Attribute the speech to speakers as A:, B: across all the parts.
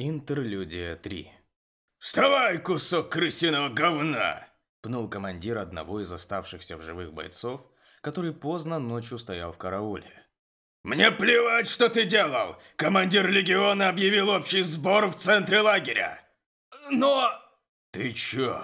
A: Интерлюдия 3
B: «Вставай, кусок крысиного говна!»
A: Пнул командир одного из оставшихся в живых бойцов, который поздно ночью стоял в карауле.
B: «Мне плевать, что ты делал! Командир легиона объявил общий сбор в центре лагеря!» «Но...» «Ты чё,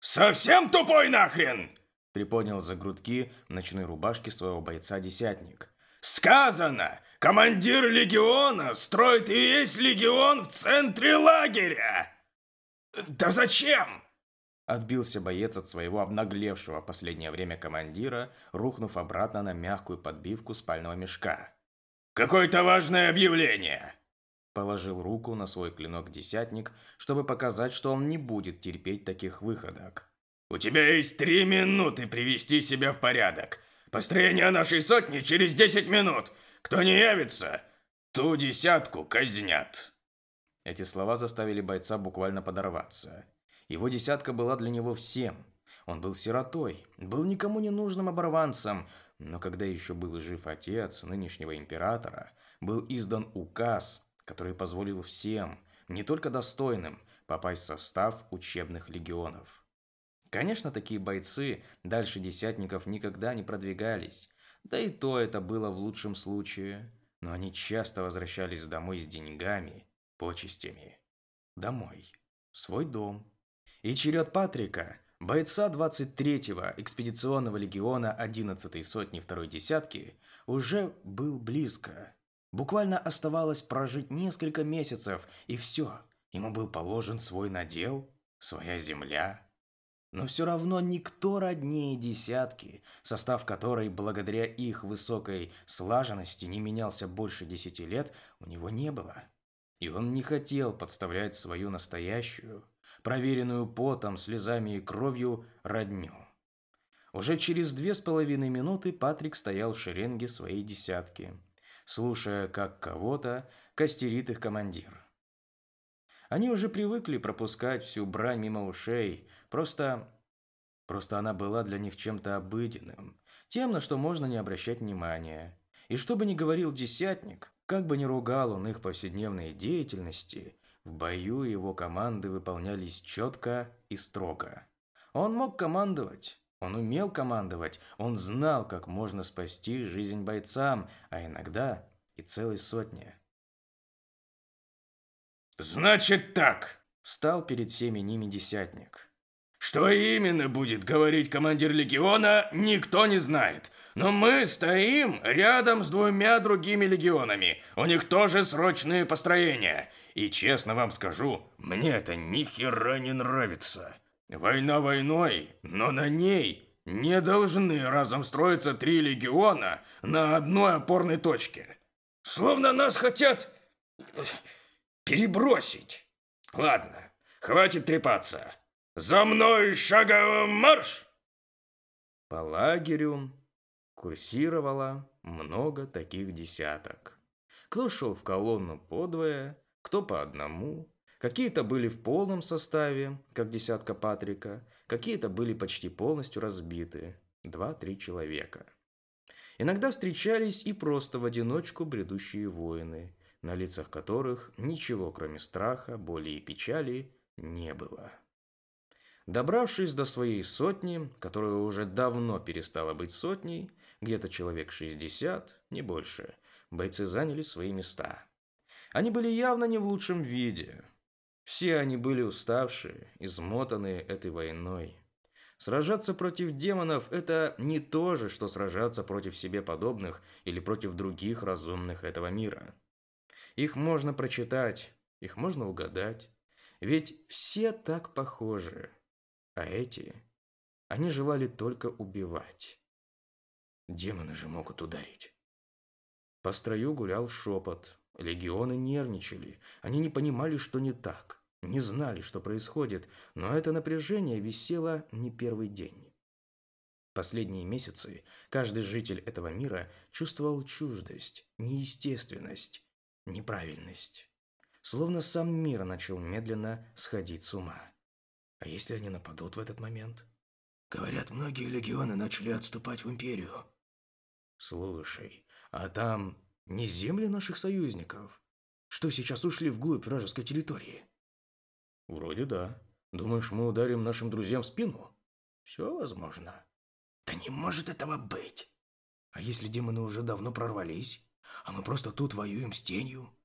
B: совсем тупой нахрен?»
A: Приподнял за грудки ночной рубашки своего бойца десятник.
B: «Сказано! Командир легиона строит весь легион в центре лагеря!» «Да зачем?»
A: Отбился боец от своего обнаглевшего в последнее время командира, рухнув обратно на мягкую подбивку спального мешка.
B: «Какое-то важное объявление!»
A: Положил руку на свой клинок десятник, чтобы показать, что он не будет терпеть таких выходок.
B: «У тебя есть три минуты привести себя в порядок. Построение нашей сотни через десять минут. Кто не явится, ту десятку казнят».
A: Эти слова заставили бойца буквально подорваться. Его десятка была для него всем. Он был сиротой, был никому не нужным оборванцем, но когда еще был жив отец нынешнего императора, был издан указ, который позволил всем, не только достойным, попасть в состав учебных легионов. Конечно, такие бойцы дальше десятников никогда не продвигались, да и то это было в лучшем случае, но они часто возвращались домой с деньгами, почестями. Домой. В свой дом. И черед Патрика, бойца 23-го экспедиционного легиона 11-й сотни второй десятки, уже был близко. Буквально оставалось прожить несколько месяцев, и все. Ему был положен свой надел, своя земля, но все равно никто роднее десятки, состав которой, благодаря их высокой слаженности, не менялся больше десяти лет, у него не было. И он не хотел подставлять свою настоящую, проверенную потом, слезами и кровью, родню. Уже через две с половиной минуты Патрик стоял в шеренге своей десятки, слушая, как кого-то костерит их командир. Они уже привыкли пропускать всю брань мимо ушей, просто... Просто она была для них чем-то обыденным, тем, на что можно не обращать внимания. И что бы ни говорил десятник, как бы ни ругал он их повседневной деятельности, в бою его команды выполнялись четко и строго. Он мог командовать, он умел командовать, он знал, как можно спасти жизнь бойцам, а иногда и целой сотне.
B: «Значит так!»
A: – встал перед всеми ними десятник.
B: «Что именно будет говорить командир легиона, никто не знает. Но мы стоим рядом с двумя другими легионами. У них тоже срочные построения. И честно вам скажу, мне это ни хера не нравится. Война войной, но на ней не должны разом строиться три легиона на одной опорной точке. Словно нас хотят перебросить. Ладно, хватит трепаться. За мной шаговым марш!
A: По лагерю курсировало много таких десяток. Кто шел в колонну подвое, кто по одному. Какие-то были в полном составе, как десятка Патрика, какие-то были почти полностью разбиты, два-три человека. Иногда встречались и просто в одиночку бредущие воины, на лицах которых ничего, кроме страха, боли и печали, не было. Добравшись до своей сотни, которая уже давно перестала быть сотней, где-то человек 60, не больше, бойцы заняли свои места. Они были явно не в лучшем виде. Все они были уставшие, измотанные этой войной. Сражаться против демонов – это не то же, что сражаться против себе подобных или против других разумных этого мира. Их можно прочитать, их можно угадать. Ведь все так похожи. А эти, они желали только убивать. Демоны же могут ударить. По строю гулял шепот. Легионы нервничали. Они не понимали, что не так. Не знали, что происходит. Но это напряжение висело не первый день. Последние месяцы каждый житель этого мира чувствовал чуждость, неестественность, неправильность. Словно сам мир начал медленно сходить с ума. А если они нападут в этот момент? Говорят, многие легионы начали отступать в Империю. Слушай, а там не земли наших союзников?
C: что сейчас ушли вглубь вражеской территории?
A: Вроде да. Думаешь, мы ударим нашим друзьям в спину?
C: Все возможно. Да не может этого быть. А если демоны уже давно прорвались, а мы просто тут воюем с тенью?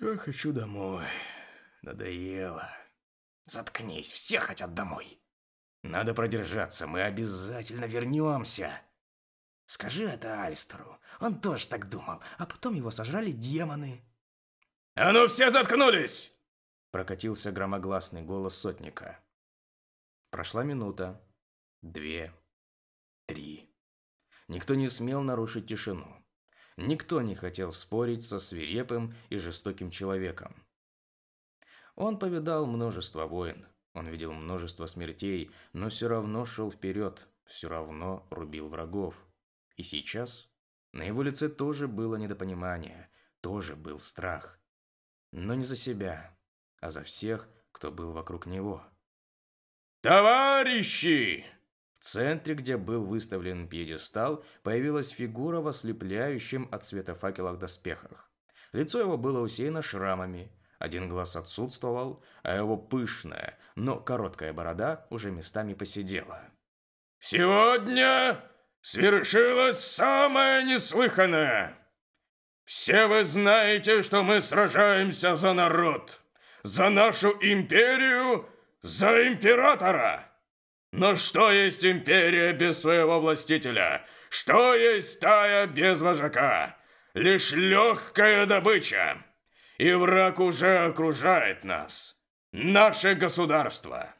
A: Я хочу домой. Надоело.
C: Заткнись, все хотят домой.
A: Надо продержаться, мы обязательно вернемся.
C: Скажи это Альстеру. Он тоже так думал, а потом его сожрали демоны.
B: «А ну все заткнулись!»
A: Прокатился громогласный голос сотника. Прошла минута, две, три. Никто не смел нарушить тишину. Никто не хотел спорить со свирепым и жестоким человеком. Он повидал множество войн, он видел множество смертей, но все равно шел вперед, все равно рубил врагов. И сейчас на его лице тоже было недопонимание, тоже был страх. Но не за себя, а за всех, кто был вокруг него.
B: «Товарищи!»
A: В центре, где был выставлен пьедестал, появилась фигура в ослепляющем от света факелах доспехах. Лицо его было усеяно шрамами, один глаз отсутствовал, а его пышная, но короткая борода уже местами посидела.
B: «Сегодня свершилось самое неслыханное. Все вы знаете, что мы сражаемся за народ, за нашу империю, за императора. Но что есть империя без своего властителя? Что есть стая без вожака? Лишь легкая добыча. И враг уже окружает нас. Наше государство.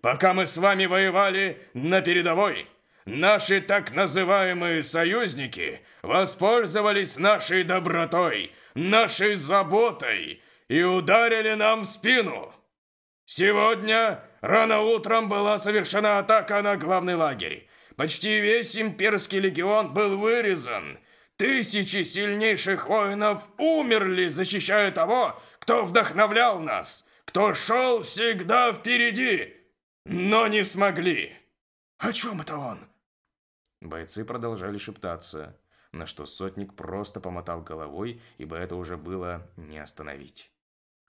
B: Пока мы с вами воевали на передовой, Наши так называемые союзники воспользовались нашей добротой, нашей заботой и ударили нам в спину. Сегодня рано утром была совершена атака на главный лагерь. Почти весь имперский легион был вырезан. Тысячи сильнейших воинов умерли, защищая того, кто вдохновлял нас, кто шел всегда впереди, но не смогли.
C: О чем это он?
A: Бойцы продолжали шептаться, на что сотник просто помотал головой, ибо это уже было не остановить.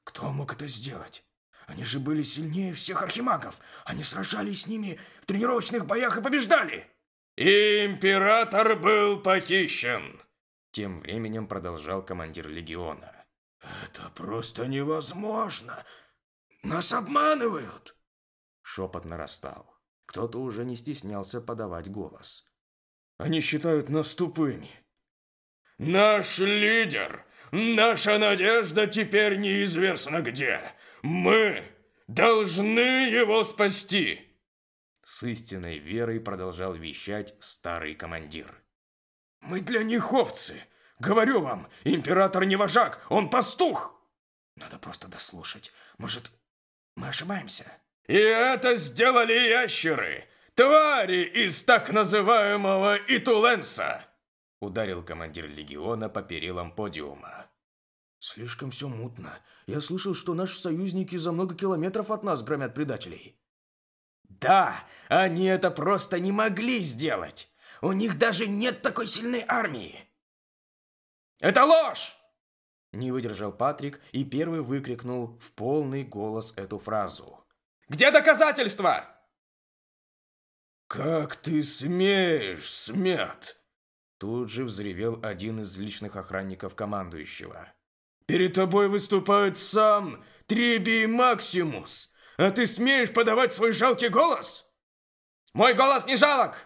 C: «Кто мог это сделать? Они же были сильнее всех архимагов! Они сражались с ними в тренировочных боях и побеждали!»
B: «Император был похищен!»
A: Тем временем продолжал командир легиона.
C: «Это просто невозможно! Нас обманывают!»
A: Шепот нарастал. Кто-то уже не стеснялся подавать голос.
B: Они считают нас тупыми. Наш лидер, наша надежда теперь неизвестно где. Мы должны его спасти.
A: С истинной верой продолжал вещать старый командир.
C: Мы для них овцы. Говорю вам, император не вожак, он пастух. Надо просто дослушать. Может, мы ошибаемся?
B: И это сделали ящеры. «Твари из так называемого Итуленса!»
A: Ударил командир легиона по перилам подиума.
C: «Слишком все мутно. Я слышал, что наши союзники за много километров от нас громят предателей».
A: «Да, они это просто не могли сделать. У них даже нет такой сильной армии».
B: «Это ложь!»
A: Не выдержал Патрик и первый выкрикнул в полный голос эту фразу.
B: «Где доказательства?»
C: «Как ты смеешь, смерть!»
A: Тут же взревел один из личных охранников командующего.
C: «Перед тобой выступает сам Требий Максимус, а ты смеешь подавать свой жалкий голос?»
B: «Мой голос не жалок!»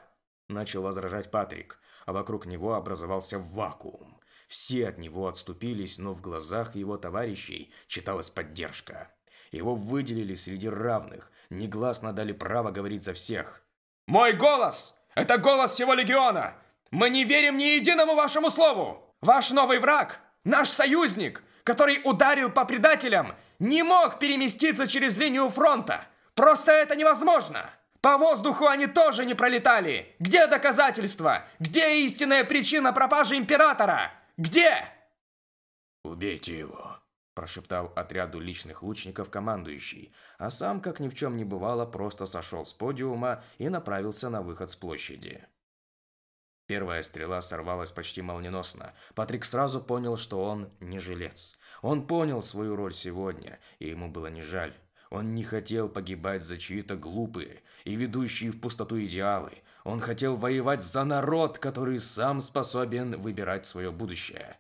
A: Начал возражать Патрик, а вокруг него образовался вакуум. Все от него отступились, но в глазах его товарищей читалась поддержка. Его выделили среди равных, негласно дали право говорить за всех –
B: мой голос – это голос всего Легиона. Мы не верим ни единому вашему слову. Ваш новый враг, наш союзник, который ударил по предателям, не мог переместиться через линию фронта. Просто это невозможно. По воздуху они тоже не пролетали. Где доказательства? Где истинная причина пропажи Императора? Где?
A: Убейте его прошептал отряду личных лучников командующий, а сам, как ни в чем не бывало, просто сошел с подиума и направился на выход с площади. Первая стрела сорвалась почти молниеносно. Патрик сразу понял, что он не жилец. Он понял свою роль сегодня, и ему было не жаль. Он не хотел погибать за чьи-то глупые и ведущие в пустоту идеалы. Он хотел воевать за народ, который сам способен выбирать свое будущее.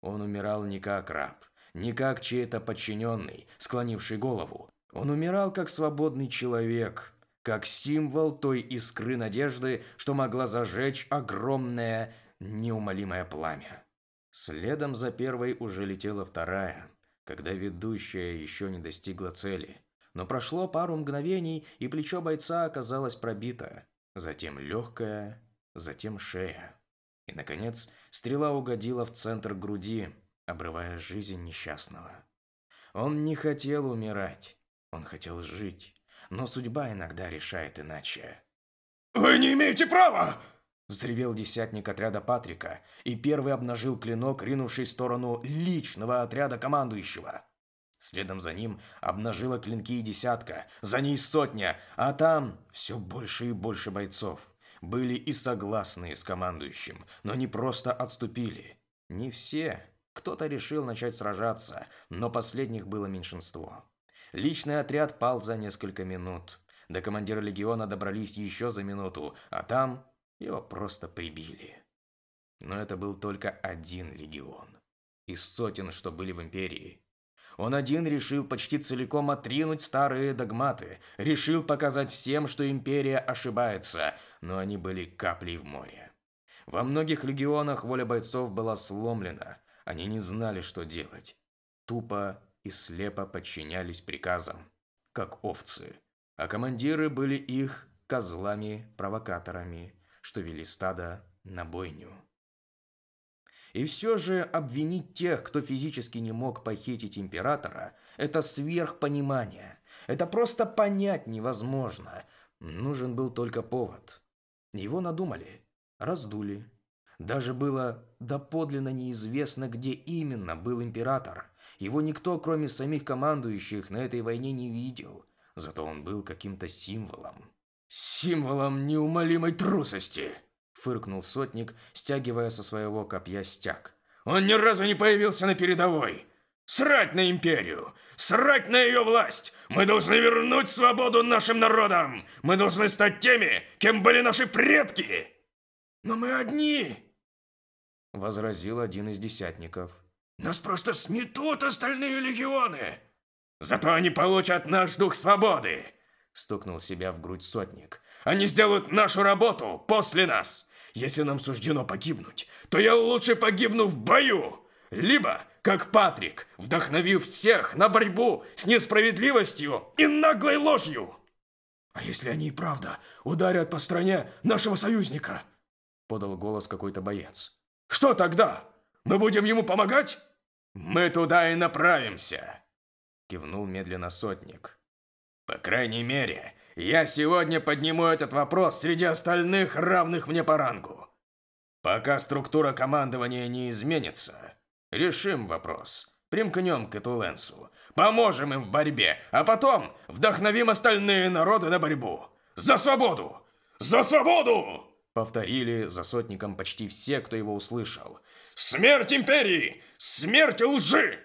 A: Он умирал не как раб, не как чей-то подчиненный, склонивший голову. Он умирал как свободный человек, как символ той искры надежды, что могла зажечь огромное, неумолимое пламя. Следом за первой уже летела вторая, когда ведущая еще не достигла цели. Но прошло пару мгновений, и плечо бойца оказалось пробито. Затем легкая, затем шея. И, наконец, стрела угодила в центр груди, обрывая жизнь несчастного. Он не хотел умирать, он хотел жить но судьба иногда решает иначе.
C: «Вы не имеете права!»
A: Взревел десятник отряда Патрика, и первый обнажил клинок, ринувший в сторону личного отряда командующего. Следом за ним обнажила клинки и десятка, за ней сотня, а там все больше и больше бойцов. Были и согласные с командующим, но не просто отступили. Не все. Кто-то решил начать сражаться, но последних было меньшинство. Личный отряд пал за несколько минут. До командира легиона добрались еще за минуту, а там его просто прибили. Но это был только один легион. Из сотен, что были в Империи. Он один решил почти целиком отринуть старые догматы, решил показать всем, что Империя ошибается, но они были каплей в море. Во многих легионах воля бойцов была сломлена, они не знали, что делать. Тупо и слепо подчинялись приказам, как овцы, а командиры были их козлами-провокаторами, что вели стадо на бойню. И все же обвинить тех, кто физически не мог похитить императора, это сверхпонимание. Это просто понять невозможно. Нужен был только повод. Его надумали, раздули. Даже было доподлинно неизвестно, где именно был император – его никто, кроме самих командующих, на этой войне не видел. Зато он был каким-то символом.
C: «Символом неумолимой трусости!»
A: Фыркнул сотник, стягивая со своего копья стяг.
C: «Он ни разу не появился на передовой! Срать на империю! Срать на ее власть! Мы должны вернуть свободу нашим народам! Мы должны стать теми, кем были наши предки!» «Но мы одни!»
A: Возразил один из десятников.
C: Нас просто сметут остальные легионы. Зато они получат наш дух свободы. Стукнул себя в грудь сотник. Они сделают нашу работу после нас. Если нам суждено погибнуть, то я лучше погибну в бою. Либо, как Патрик, вдохновив всех на борьбу с несправедливостью и наглой ложью. А если они и правда ударят по стране нашего союзника? Подал голос какой-то боец. Что тогда? Мы будем ему помогать? Мы туда и направимся, кивнул медленно сотник. По крайней мере, я сегодня подниму этот вопрос среди остальных равных мне по рангу. Пока структура командования не изменится, решим вопрос. Примкнем к Этуленсу, поможем им в борьбе, а потом вдохновим остальные народы на борьбу. За свободу! За свободу! Повторили за сотником почти все, кто его услышал. Смерть империи! Смерть лжи!»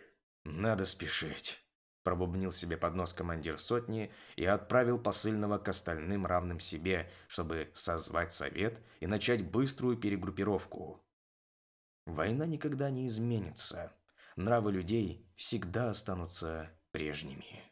A: «Надо спешить», – пробубнил себе под нос командир сотни и отправил посыльного к остальным равным себе, чтобы созвать совет и начать быструю перегруппировку. Война никогда не изменится. Нравы людей всегда останутся прежними.